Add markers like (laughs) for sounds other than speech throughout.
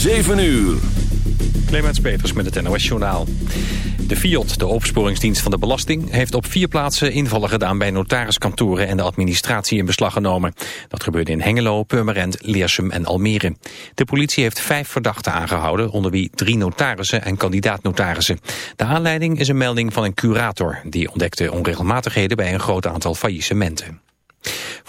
7 uur. Clemens Peters met het NOS Journaal. De FIOD, de opsporingsdienst van de belasting... heeft op vier plaatsen invallen gedaan bij notariskantoren... en de administratie in beslag genomen. Dat gebeurde in Hengelo, Purmerend, Leersum en Almere. De politie heeft vijf verdachten aangehouden... onder wie drie notarissen en kandidaat-notarissen. De aanleiding is een melding van een curator... die ontdekte onregelmatigheden bij een groot aantal faillissementen.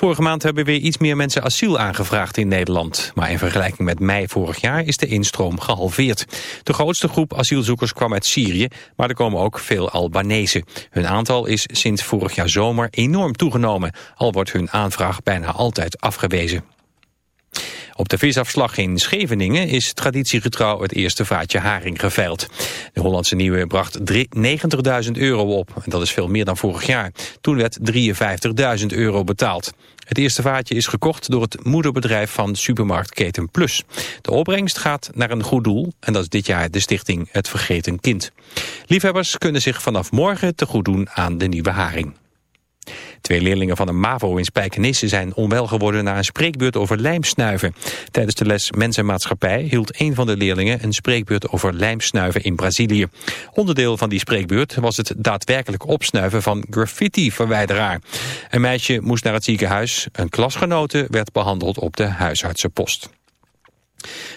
Vorige maand hebben weer iets meer mensen asiel aangevraagd in Nederland. Maar in vergelijking met mei vorig jaar is de instroom gehalveerd. De grootste groep asielzoekers kwam uit Syrië, maar er komen ook veel Albanese. Hun aantal is sinds vorig jaar zomer enorm toegenomen, al wordt hun aanvraag bijna altijd afgewezen. Op de visafslag in Scheveningen is traditiegetrouw het eerste vaatje haring geveild. De Hollandse Nieuwe bracht 90.000 euro op. En dat is veel meer dan vorig jaar. Toen werd 53.000 euro betaald. Het eerste vaatje is gekocht door het moederbedrijf van supermarktketen Plus. De opbrengst gaat naar een goed doel en dat is dit jaar de stichting Het Vergeten Kind. Liefhebbers kunnen zich vanaf morgen te goed doen aan de nieuwe haring. Twee leerlingen van een MAVO in Spijkenisse zijn onwel geworden na een spreekbeurt over lijmsnuiven. Tijdens de les Mens en Maatschappij hield een van de leerlingen een spreekbeurt over lijmsnuiven in Brazilië. Onderdeel van die spreekbeurt was het daadwerkelijk opsnuiven van graffiti-verwijderaar. Een meisje moest naar het ziekenhuis, een klasgenote werd behandeld op de huisartsenpost.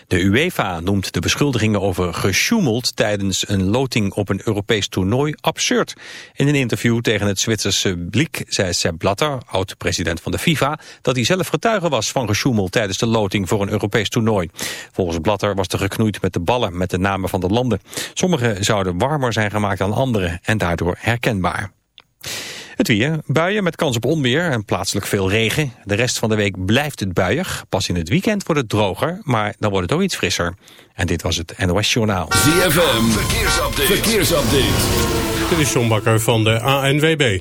De UEFA noemt de beschuldigingen over gesjoemeld tijdens een loting op een Europees toernooi absurd. In een interview tegen het Zwitserse Blik zei Sepp Blatter, oud-president van de FIFA, dat hij zelf getuige was van gesjoemel tijdens de loting voor een Europees toernooi. Volgens Blatter was er geknoeid met de ballen met de namen van de landen. Sommige zouden warmer zijn gemaakt dan andere en daardoor herkenbaar. Het weer. Buien met kans op onweer en plaatselijk veel regen. De rest van de week blijft het buiig. Pas in het weekend wordt het droger, maar dan wordt het ook iets frisser. En dit was het NOS Journaal. ZFM, verkeersupdate. verkeersupdate. Dit is John Bakker van de ANWB.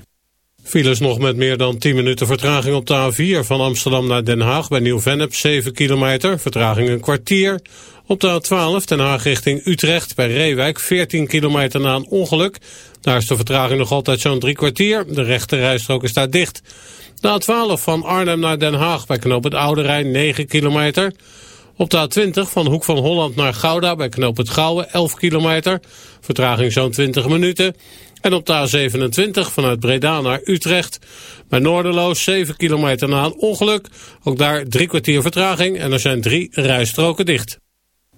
Files nog met meer dan 10 minuten vertraging op de A4 van Amsterdam naar Den Haag bij Nieuw-Vennep 7 kilometer, vertraging een kwartier. Op de A12 Den Haag richting Utrecht bij Reewijk 14 kilometer na een ongeluk. Daar is de vertraging nog altijd zo'n drie kwartier. De rechte rijstrook is daar dicht. De A12 van Arnhem naar Den Haag bij knoop het Oude Rijn 9 kilometer. Op de A20 van Hoek van Holland naar Gouda bij knoop het Gouwe 11 kilometer. Vertraging zo'n 20 minuten. En op de A27 vanuit Breda naar Utrecht. Bij Noorderloos 7 kilometer na een ongeluk. Ook daar drie kwartier vertraging en er zijn drie rijstroken dicht.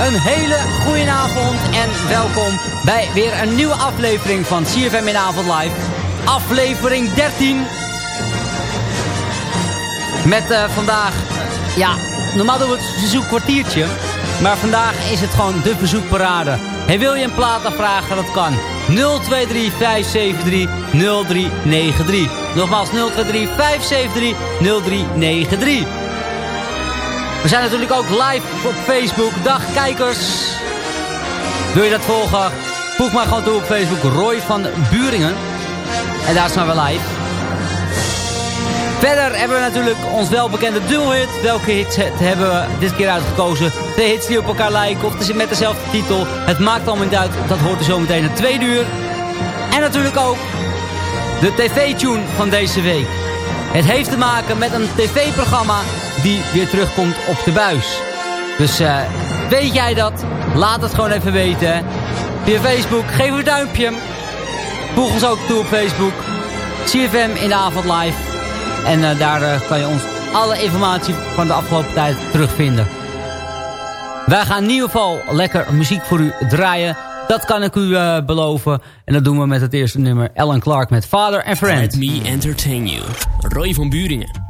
Een hele goede avond en welkom bij weer een nieuwe aflevering van CFM in Avond Live. Aflevering 13. Met eh, vandaag, ja, normaal doen we het verzoekkwartiertje. Maar vandaag is het gewoon de verzoekparade. Hey, wil je een plaat afvragen? Dat kan. 023 573 0393. Nogmaals 023 573 0393. We zijn natuurlijk ook live op Facebook. Dag kijkers. Wil je dat volgen? Voeg maar gewoon toe op Facebook Roy van Buringen. En daar staan we live. Verder hebben we natuurlijk ons welbekende duelhit. Welke het hebben we dit keer uitgekozen? Twee hits die op elkaar lijken of met dezelfde titel. Het maakt allemaal niet uit. Dat hoort er zo meteen een tweede uur. En natuurlijk ook de tv-tune van deze week. Het heeft te maken met een tv-programma die weer terugkomt op de buis. Dus uh, weet jij dat? Laat het gewoon even weten. Via Facebook, geef een duimpje. Voeg ons ook toe op Facebook. CFM in de avond live. En uh, daar uh, kan je ons alle informatie van de afgelopen tijd terugvinden. Wij gaan in ieder geval lekker muziek voor u draaien. Dat kan ik u beloven. En dat doen we met het eerste nummer. Alan Clark met Father and Friend. Let me entertain you. Roy van Buringen.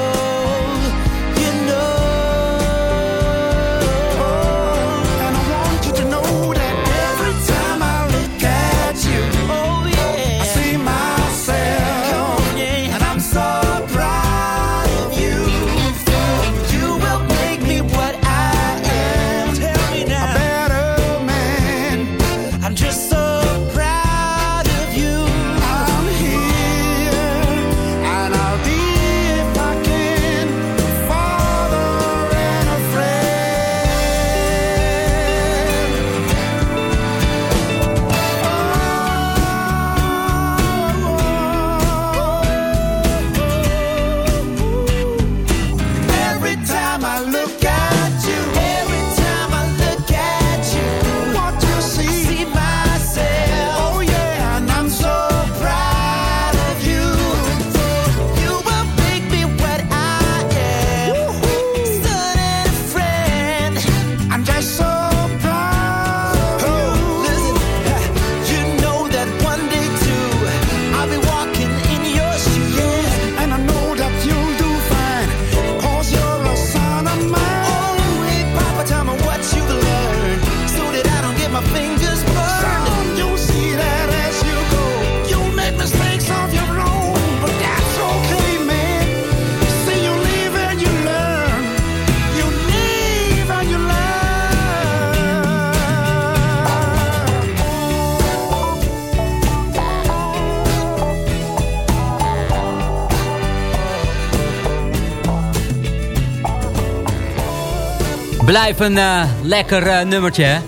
Blijf een eh, lekker eh, nummertje, hè.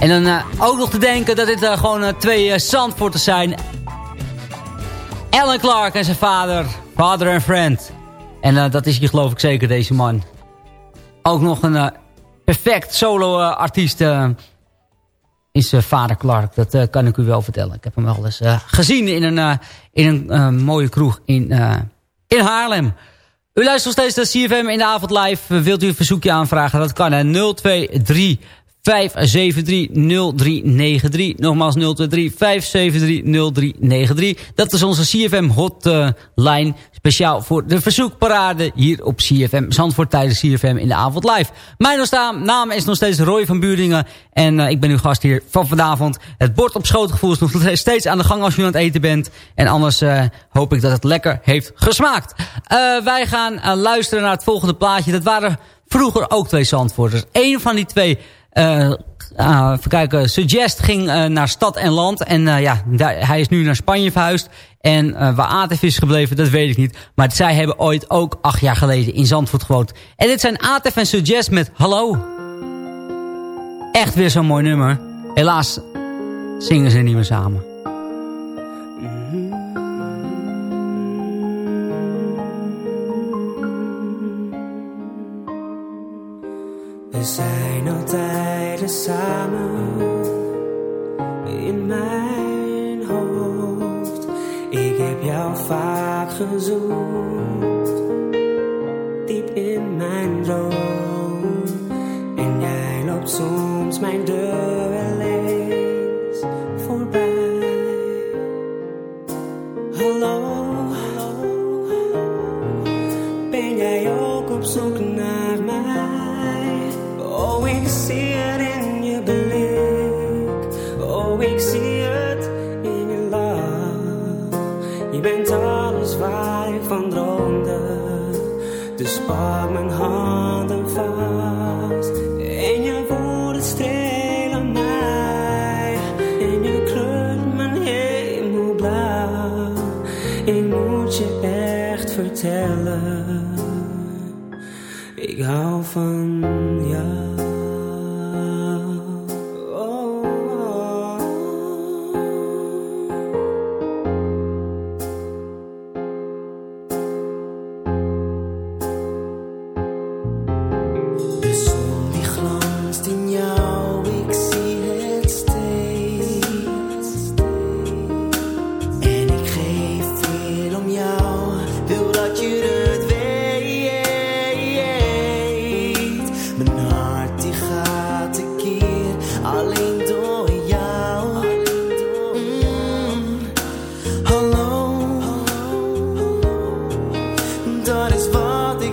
En dan eh, ook nog te denken dat dit gewoon twee Zandvoorters zijn. Alan Clark en zijn vader. Father and friend. En dat is hier geloof ik zeker, deze man. Ook nog een perfect solo-artiest is vader Clark. Dat kan ik u wel vertellen. Ik heb hem wel eens gezien in een, in een mooie kroeg in, in Haarlem. U luistert nog steeds naar CFM in de avond live. Wilt u een verzoekje aanvragen? Dat kan naar 023 573 0393. Nogmaals 023 573 0393. Dat is onze CFM hotline. Speciaal voor de verzoekparade hier op CFM. Zandvoort tijdens CFM in de avond live. Mijn naam is nog steeds Roy van Buringen. En uh, ik ben uw gast hier van vanavond. Het bord op schootgevoel is nog (laughs) steeds aan de gang als u aan het eten bent. En anders uh, hoop ik dat het lekker heeft gesmaakt. Uh, wij gaan luisteren naar het volgende plaatje. Dat waren vroeger ook twee Zandvoorters. Eén van die twee... Uh, even kijken, Suggest ging uh, naar stad en land. En ja, daar, hij is nu naar Spanje verhuisd. En waar Atef is gebleven, dat weet ik niet. Maar zij hebben ooit ook acht jaar geleden in Zandvoort gewoond. En dit zijn Atef en Suggest met Hallo. Echt weer zo'n mooi nummer. Helaas zingen ze niet meer samen.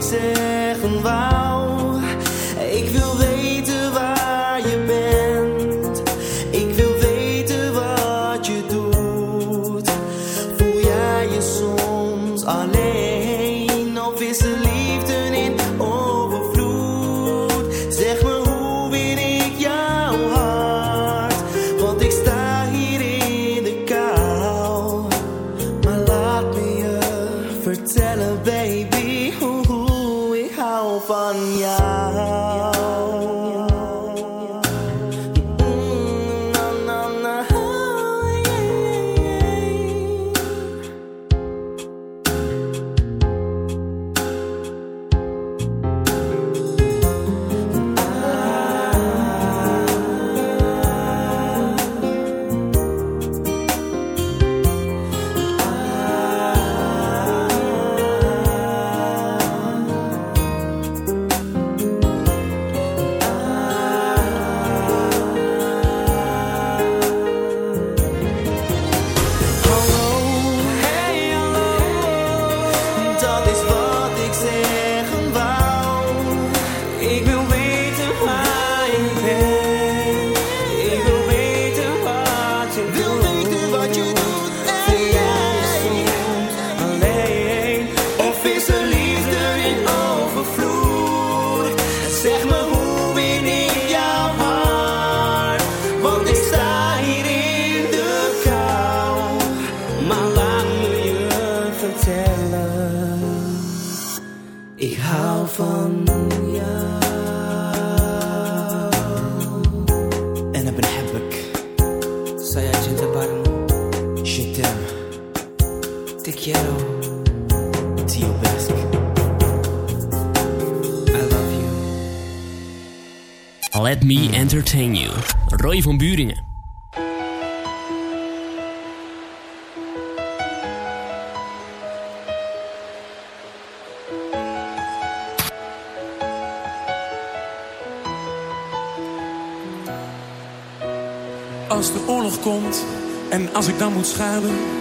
Zeggen wou. Let me entertain you. Roy van Buringen. Als de oorlog komt en als ik dan moet schuilen,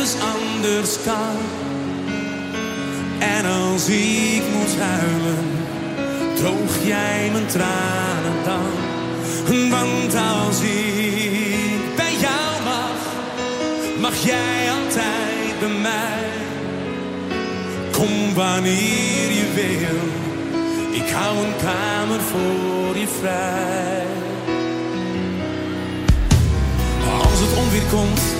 nergens anders kan? En als ik moet huilen, droog jij mijn tranen dan? Want als ik bij jou mag, mag jij altijd bij mij. Kom wanneer je wil, ik hou een kamer voor je vrij. Als het onweer komt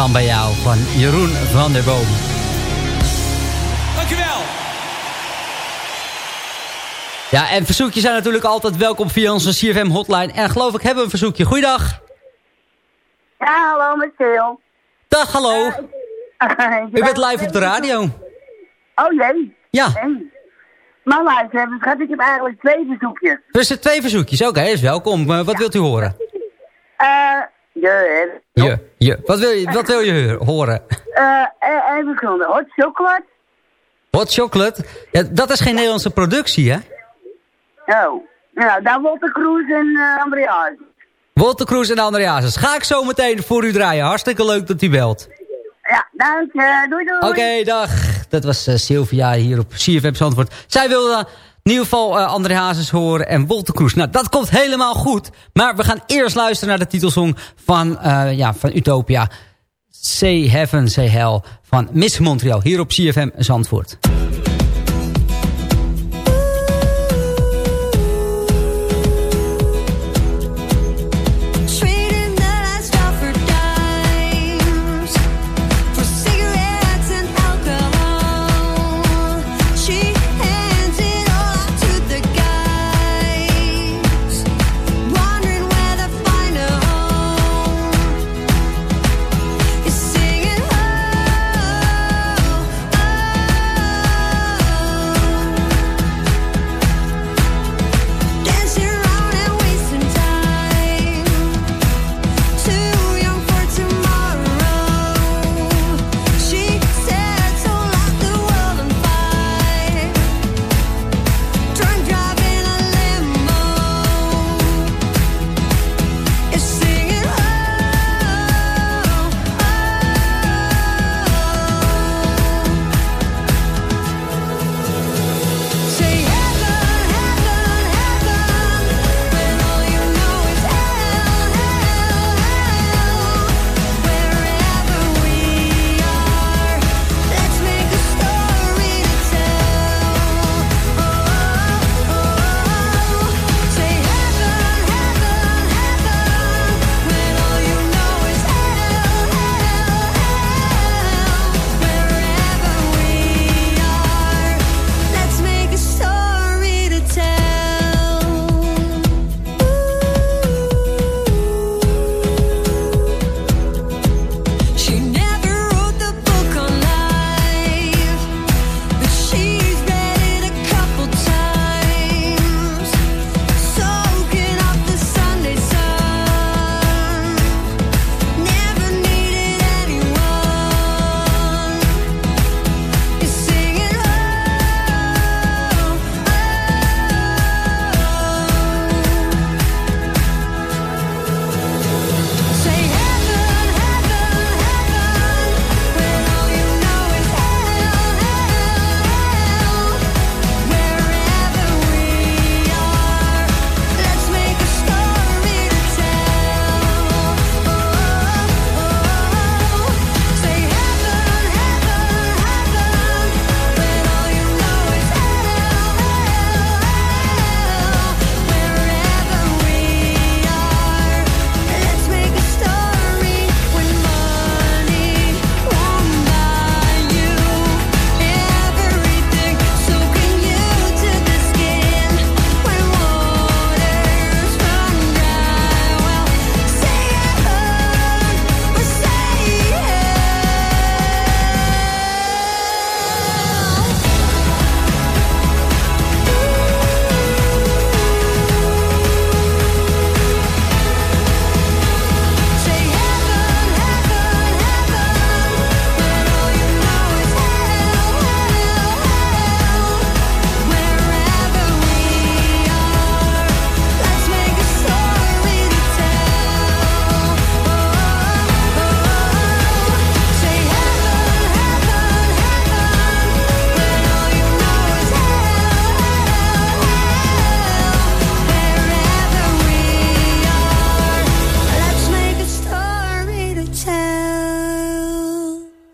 dan bij jou van Jeroen van der Boom. Dankjewel. Ja, en verzoekjes zijn natuurlijk altijd welkom via onze CFM hotline. En geloof ik hebben we een verzoekje. Goeiedag. Ja, hallo met Phil. Dag, hallo. (laughs) U bent live op de radio. Oh jee. Ja. Hey. Maar luister, schat, ik heb eigenlijk twee verzoekjes. Dus er twee verzoekjes. Oké, is welkom. Eh, wat wilt u horen? Eh, je, Je, je. Wat wil je, wat wil je horen? eh, eh, even gronden. Hot chocolate. Hot chocolate? Ja, dat is geen Nederlandse productie, hè? Oh. Nou, daar Walter Cruz en uh, Andreas. Walter Cruz en André Hazes. Ga ik zo meteen voor u draaien. Hartstikke leuk dat u belt. Ja, dank je. Doei doei. Oké, dag. Dat was eh, Sylvia hier op CFM Zandvoort. Zij wilde ieder geval eh, André Hazes horen en Wolter Kroes. Nou, dat komt helemaal goed. Maar we gaan eerst luisteren naar de titelsong van, eh, ja, van Utopia. Say Heaven, Say Hell van Miss Montreal. Hier op CFM Zandvoort.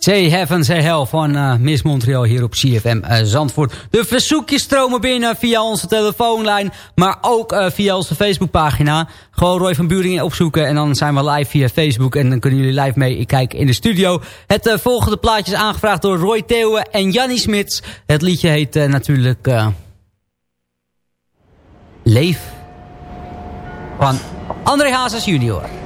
Say Heaven, Say Hell van eh, Miss Montreal hier op CFM eh, Zandvoort. De verzoekjes stromen binnen via onze telefoonlijn, maar ook eh, via onze Facebookpagina. Gewoon Roy van Buringen opzoeken en dan zijn we live via Facebook en dan kunnen jullie live mee kijken in de studio. Het volgende plaatje is aangevraagd door Roy Theeuwen en Jannie Smits. Het liedje heet natuurlijk Leef van André Hazes junior.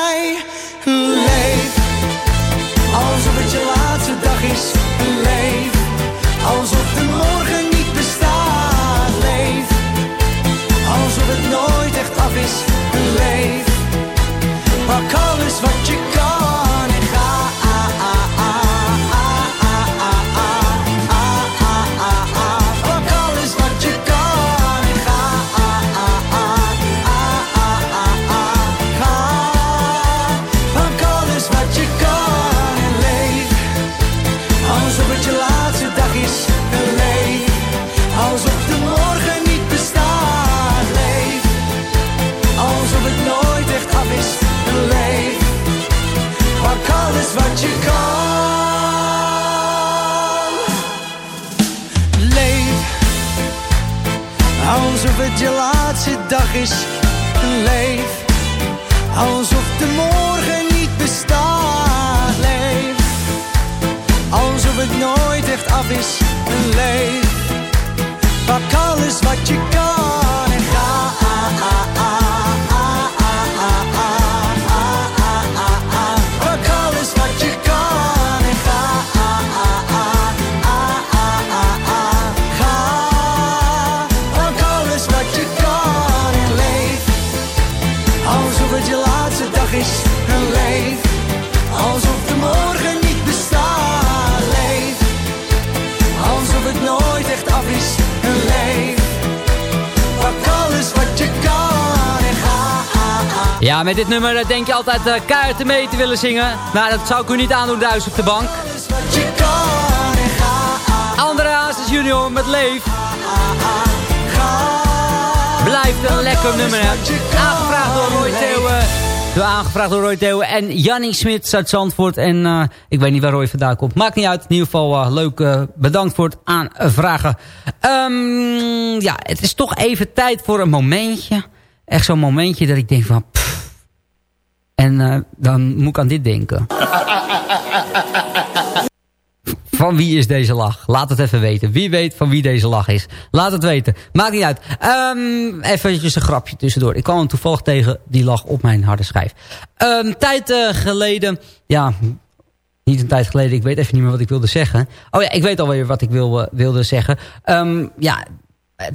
Ja, met dit nummer eh, denk je altijd uh, kaarten mee te willen zingen. Nou, dat zou ik u niet aandoen thuis op de bank. André Hazes junior met Leef. Blijft een lekker nummer, hè. Aangevraagd door Roy Theeuwen. Door aangevraagd door Roy Theeuwen en Jannie Smits uit Zandvoort. En eh, ik weet niet waar Roy vandaan komt. Maakt niet uit. In ieder geval eh, leuk. eh, bedankt voor het aanvragen. Ehm, ja, het is toch even tijd voor een momentje. Echt zo'n momentje dat ik denk van... pff. En eh, dan moet ik aan dit denken. Van wie is deze lach? Laat het even weten. Wie weet van wie deze lach is? Laat het weten. Maakt niet uit. Um, even een grapje tussendoor. Ik kwam toevallig tegen die lag op mijn harde schijf. Um, tijd uh, geleden... Ja, niet een tijd geleden. Ik weet even niet meer wat ik wilde zeggen. Oh ja, ik weet alweer wat ik uh, wilde zeggen. Um, ja,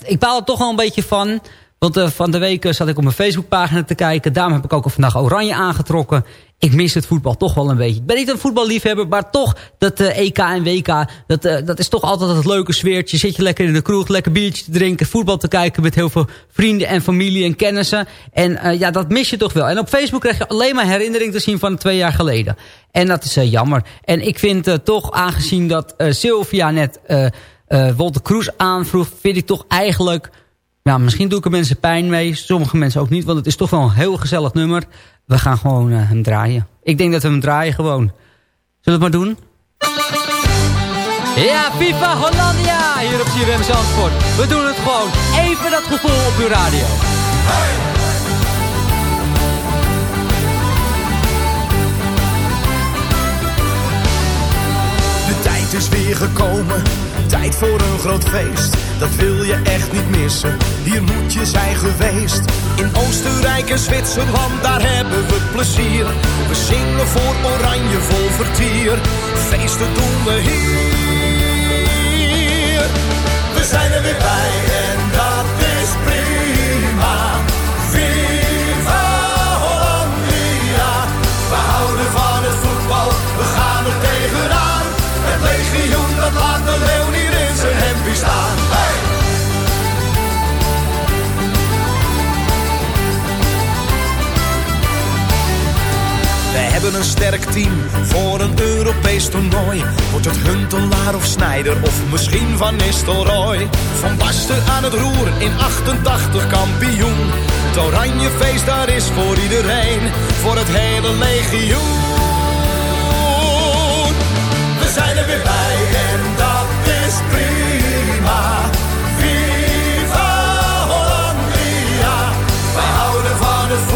ik baal er toch wel een beetje van... Want uh, van de week zat ik op mijn Facebookpagina te kijken. Daarom heb ik ook vandaag oranje aangetrokken. Ik mis het voetbal toch wel een beetje. Ik ben niet een voetballiefhebber, maar toch dat uh, EK en WK... Dat, uh, dat is toch altijd het leuke sfeertje. Zit je lekker in de kroeg, lekker biertje te drinken... voetbal te kijken met heel veel vrienden en familie en kennissen. En ja, dat mis je toch wel. En op Facebook krijg je alleen maar herinnering te zien van twee jaar geleden. En dat is jammer. En ik vind toch, aangezien dat Sylvia net Wolter Kroes aanvroeg... vind ik toch eigenlijk... Ja, misschien doe ik er mensen pijn mee. Sommige mensen ook niet, want het is toch wel een heel gezellig nummer. We gaan gewoon uh, hem draaien. Ik denk dat we hem draaien gewoon. Zullen we het maar doen? Ja, FIFA Hollandia! Hier op CRM Zandvoort. We doen het gewoon. Even dat gevoel op uw radio. De tijd is weer gekomen. Tijd voor een groot feest, dat wil je echt niet missen. Hier moet je zijn geweest. In Oostenrijk en Zwitserland, daar hebben we plezier. We zingen voor oranje vol vertier. Feesten doen we hier. We zijn er weer bij en Wij We hebben een sterk team voor een Europees toernooi. Wordt het Huntelaar of Snijder of misschien Van Nistelrooy. Van Basten aan het roer in 88 kampioen. Het oranje feest daar is voor iedereen, voor het hele legioen. We zijn er weer bij en daar.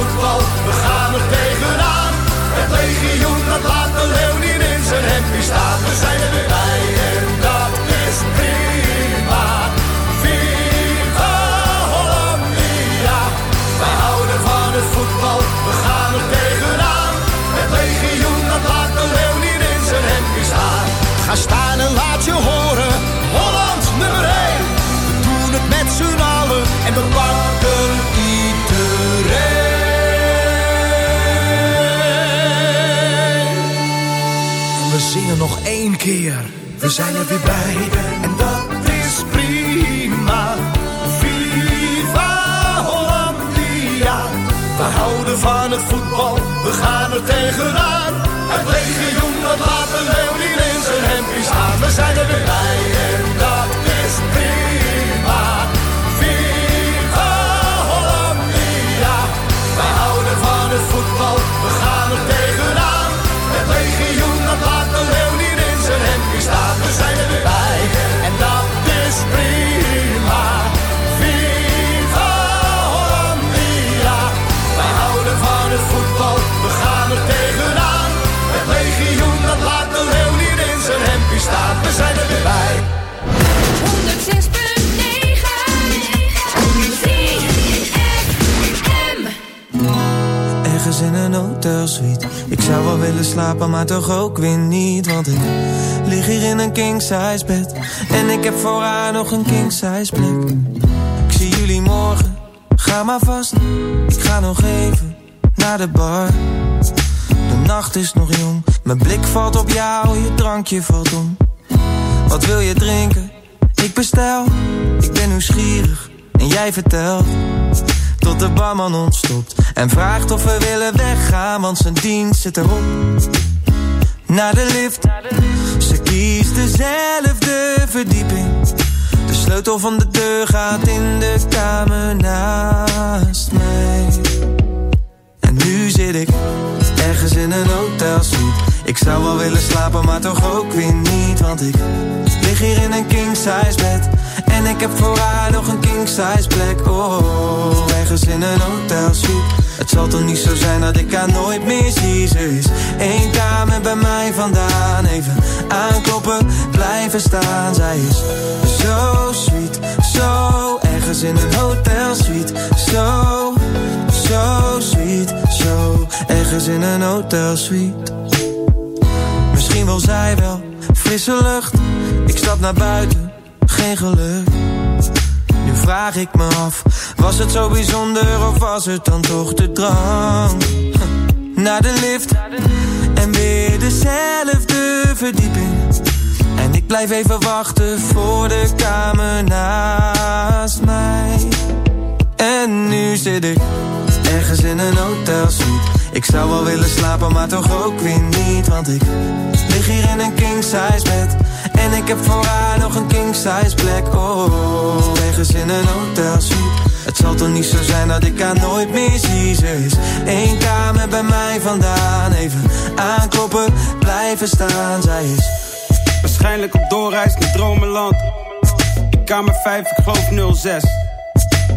Voetbal, we gaan er tegenaan. Het legioen dat laat de leeuw niet in zijn hempje staan. We zijn er weer één keer, we zijn er weer bij. En dat is prima. Viva Hollandia. We houden van het voetbal, we gaan er tegenaan. Het legioen dat laat de leeuw in zijn hempje staan. We zijn er weer bij en Ik zou wel willen slapen, maar toch ook weer niet Want ik lig hier in een king-size bed. En ik heb voor haar nog een king-size plek. Ik zie jullie morgen, ga maar vast. Ik ga nog even naar de bar. De nacht is nog jong. Mijn blik valt op jou, je drankje valt om. Wat wil je drinken? Ik bestel, ik ben nieuwsgierig. En jij vertelt tot de barman ontstopt En vraagt of we willen weggaan Want zijn dienst zit erop. Naar de lift. Ze kiest dezelfde verdieping. De sleutel van de deur gaat in de kamer naast mij. En nu zit ik ergens in een hotelsuite Ik zou wel willen slapen maar toch ook weer niet. Want ik lig hier in een king-size bed. En ik heb voor haar nog een king-size plek. Oh, ergens in een hotelsuite Het zal toch niet zo zijn dat ik haar nooit meer zie. Ze is één kamer bij mij vandaan. Even aankloppen, blijven staan. Zij is zo sweet, zo ergens in een hotelsuite Zo, zo sweet, zo ergens in een hotelsuite frisse lucht. Ik stap naar buiten, geen geluk. Nu vraag ik me af Was het zo bijzonder of was het dan toch de drang? (laughs) Naar de lift En weer dezelfde verdieping. En ik blijf even wachten voor de kamer naast mij. En nu zit ik ergens in een hotelsuite Ik zou wel willen slapen, maar toch ook weer niet Want ik hier in een king-size bed. En ik heb voor haar nog een king-size plek Oh, ergens in een hotelsuite Het zal toch niet zo zijn dat ik haar nooit meer zie. Ze is één kamer bij mij vandaan. Even aankloppen, blijven staan. Zij is Waarschijnlijk op doorreis naar dromenland. In kamer 5, ik geloof 06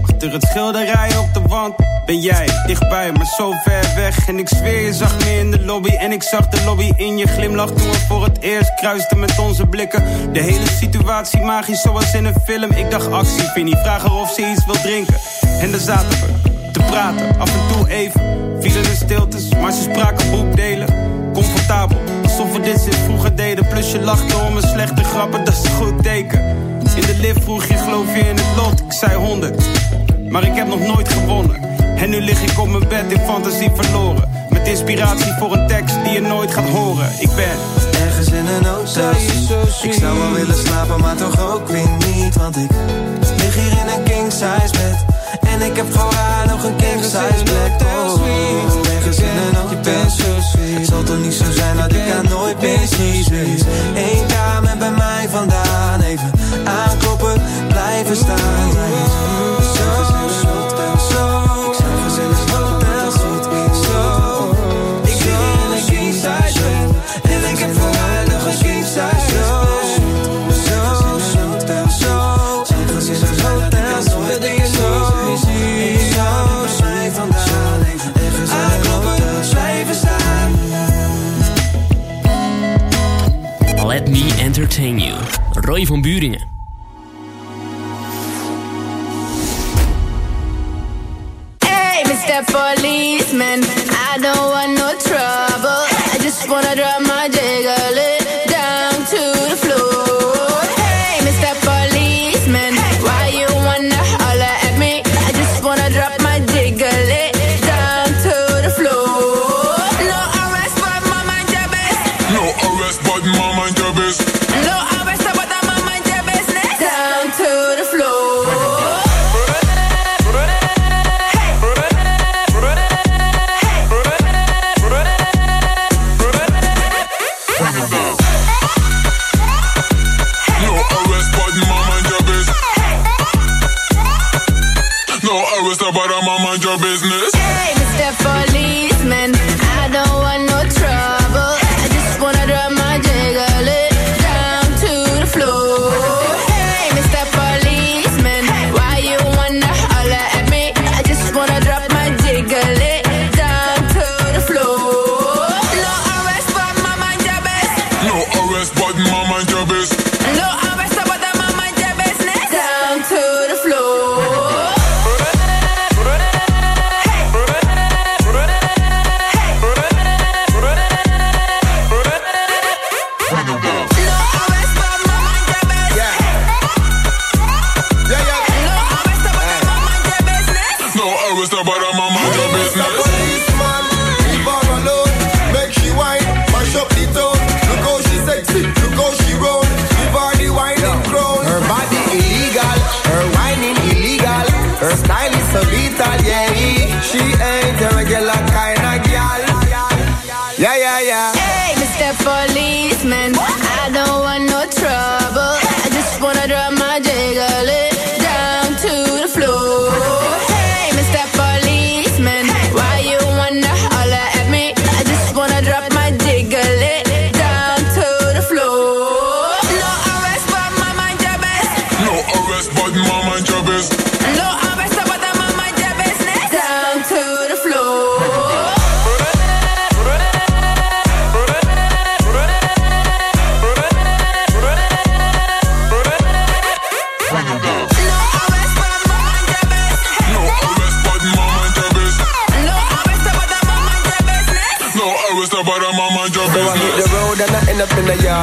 Achter het schilderij op de wand ben jij dichtbij, maar zo ver weg. En ik zweer, je zag me in de lobby. En ik zag de lobby in je glimlach toen we voor het eerst kruisten met onze blikken. De hele situatie magisch, zoals in een film. Ik dacht actie, Vinnie, vraag haar of ze iets wil drinken. En daar zaten we te praten, af en toe even. Vielen de stiltes, maar ze spraken boekdelen. Comfortabel, alsof we dit sinds vroeger deden. Plus je lachte om mijn slechte grappen, dat is een goed teken. In de lift vroeg je, geloof je in het lot? Ik zei 100, maar ik heb nog nooit gewonnen. En nu lig ik op mijn bed in fantasie verloren. Met inspiratie voor een tekst die je nooit gaat horen. Ik ben ergens in een hotelsuite Ik zou wel willen slapen, maar toch ook weer niet. Want ik lig hier in een king-size bed. En ik heb voor haar nog een king size plek Oh, ergens in een hotel Het zal toch niet zo zijn dat ik haar nooit meer zie. Eén kamer bij mij vandaan. Even aankloppen, blijven staan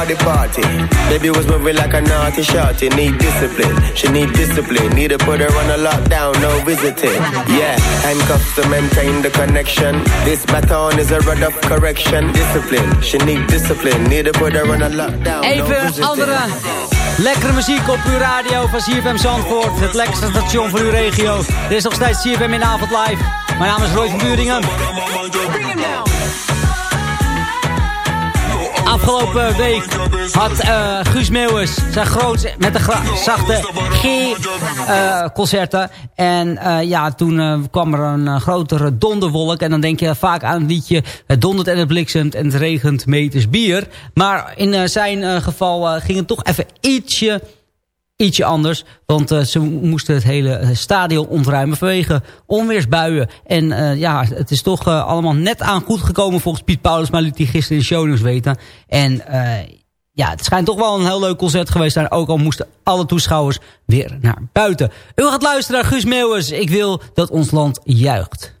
the yardy party. Baby was moving like a naughty shorty. Need discipline, she need discipline. Need to put her on a lockdown, no visiting. Yeah, handcuffs to maintain the connection. This baton is a rod of correction. Discipline, she need discipline. Need to put her on a lockdown, no Even visiting. andere lekkere muziek op uw radio van CFM Zandvoort. Het lekkerste station voor uw regio. Dit is nog steeds CFM in avond live. Mijn naam is Roy van Buringen. Afgelopen week had eh, Guus Meeuwis zijn groot met de zachte G-concerten. en eh, ja, toen eh, kwam er een eh, grotere donderwolk. En dan denk je vaak aan het liedje Het dondert en het bliksemt en het regent meters bier. Maar in eh, zijn eh, geval eh, ging het toch even ietsje ietsje anders. Want eh, ze moesten het hele eh, stadion ontruimen vanwege onweersbuien. En eh, ja, het is toch allemaal net aan goed gekomen volgens Piet Paulus. Maar liet hij gisteren in de shownews weten. En ja, het schijnt toch wel een heel leuk concert geweest zijn. Ook al moesten alle toeschouwers weer naar buiten. U gaat luisteren naar Guus Meeuwis. Ik wil dat ons land juicht.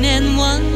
and one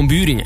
van Buringen.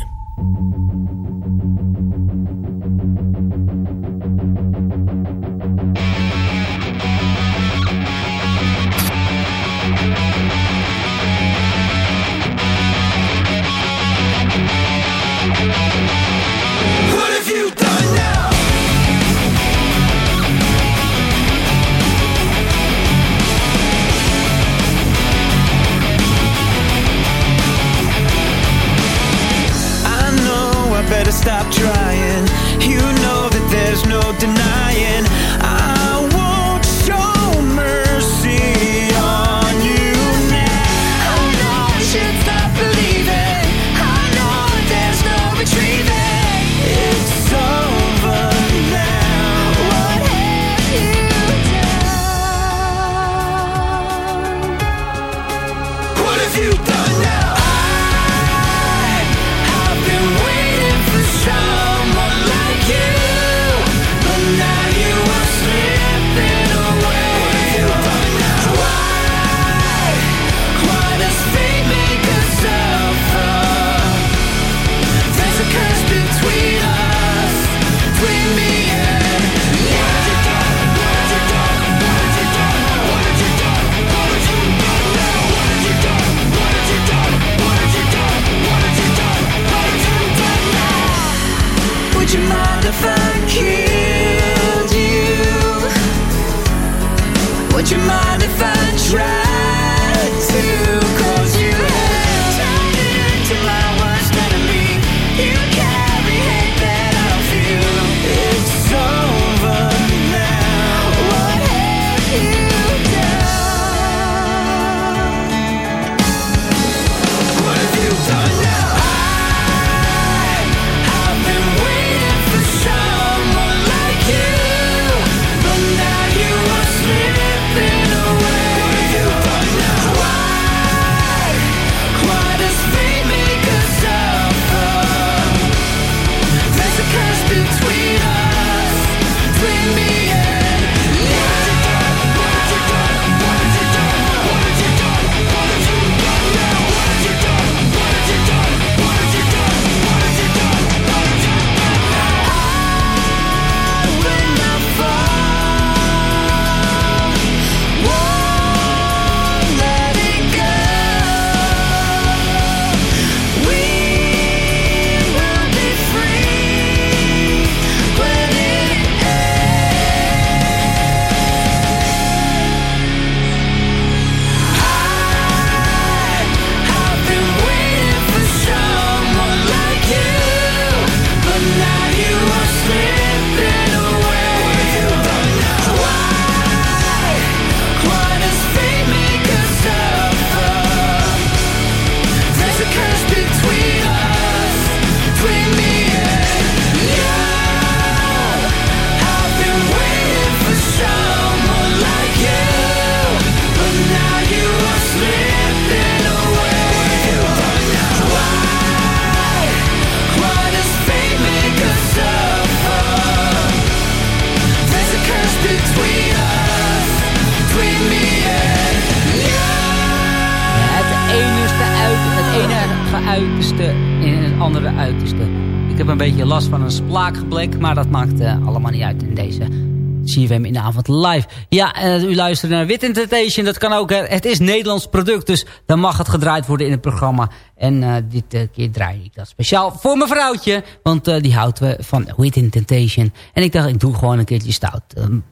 CFM in de avond live. Ja, en u luistert naar Wit Intentation. Dat kan ook. Het is Nederlands product, dus dan mag het gedraaid worden in het programma. En eh, dit eh, keer draai ik dat speciaal voor mijn vrouwtje. Want die houdt we van Wit Intentation. En ik dacht, ik doe gewoon een keertje stout.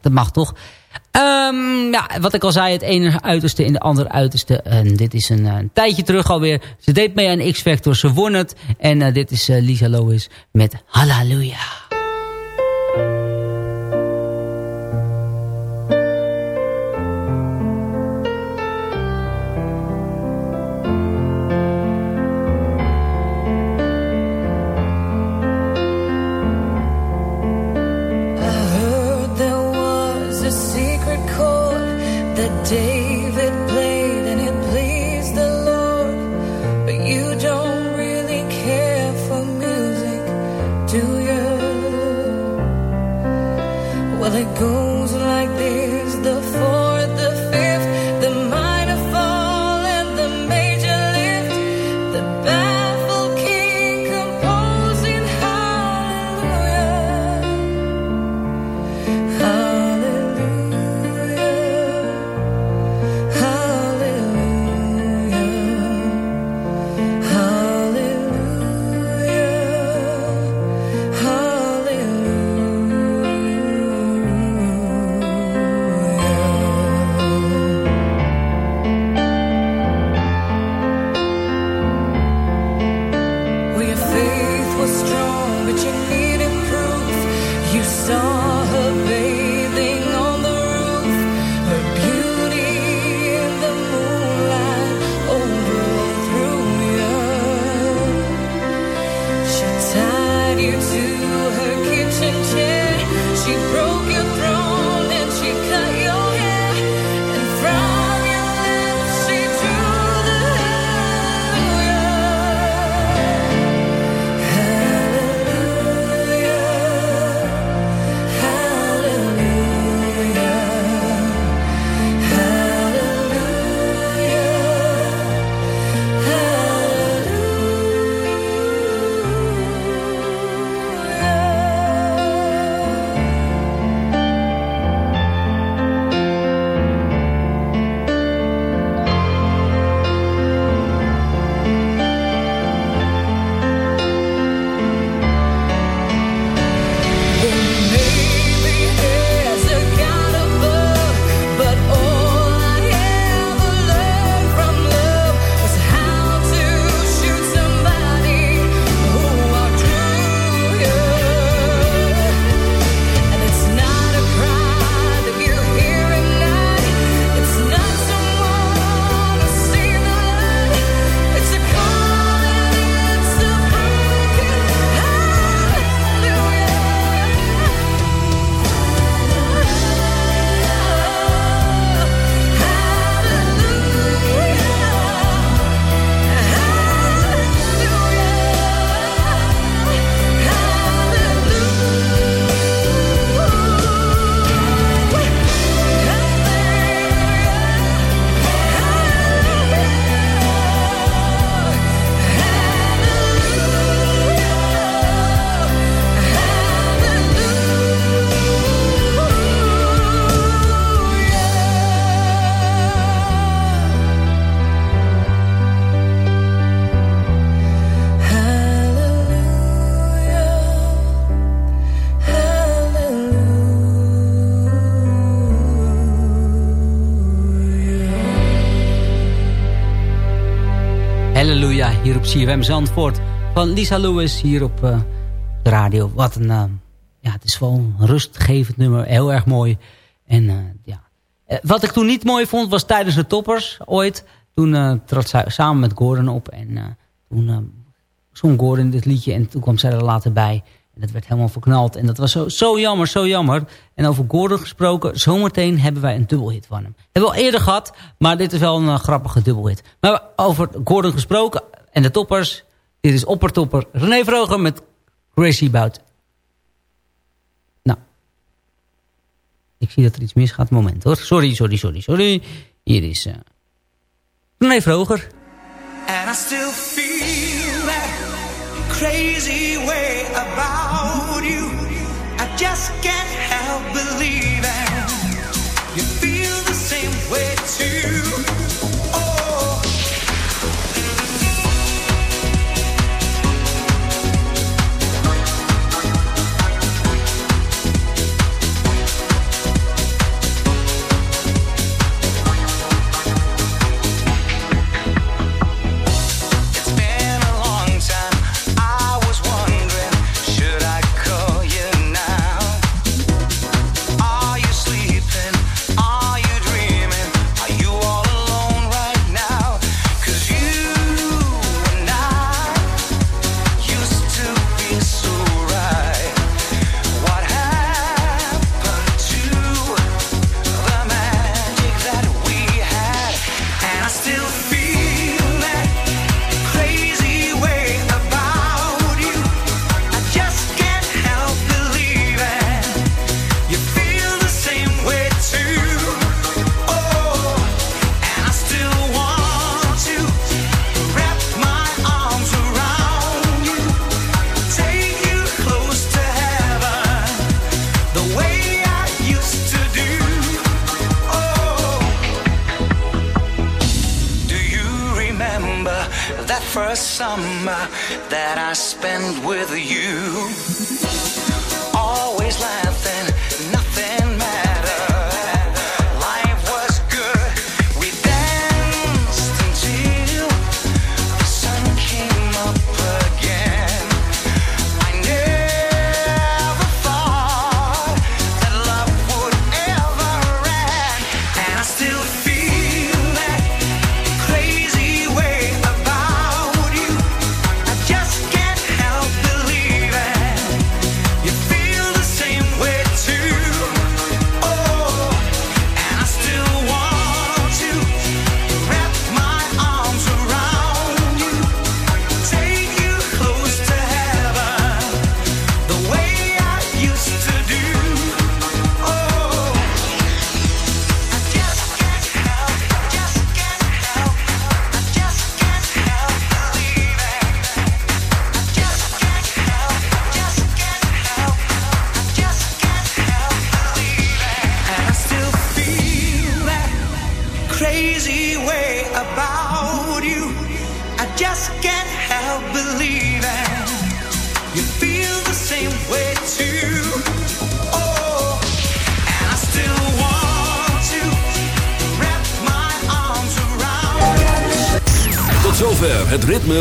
dat mag toch? Ehm, ja, wat ik al zei, het ene uiterste in de andere uiterste. En dit is een, tijdje terug alweer. Ze deed mee aan X-Factor, ze won het. En dit is Lisa Lois met Hallelujah. CFM Zandvoort. Van Lisa Lewis hier op eh, de radio. Wat een, eh, ja, het is gewoon een rustgevend nummer. Heel erg mooi. En eh, ja. Wat ik toen niet mooi vond was tijdens de toppers ooit. Toen trad zij samen met Gordon op. En toen zong Gordon dit liedje. En toen kwam zij er later bij. En dat werd helemaal verknald. En dat was zo, zo jammer, zo jammer. En over Gordon gesproken. Zometeen hebben wij een dubbelhit van hem. Hebben we al eerder gehad. Maar dit is wel een grappige dubbelhit. Maar over Gordon gesproken. En de toppers. Dit is oppertopper René Vroger met Crazy Bout. Nou. Ik zie dat er iets misgaat. Moment hoor. Sorry, sorry, sorry, sorry. Hier is eh René Vroger. And I still feel that crazy way about you. I just can't summer that I spend with you? Always laughing,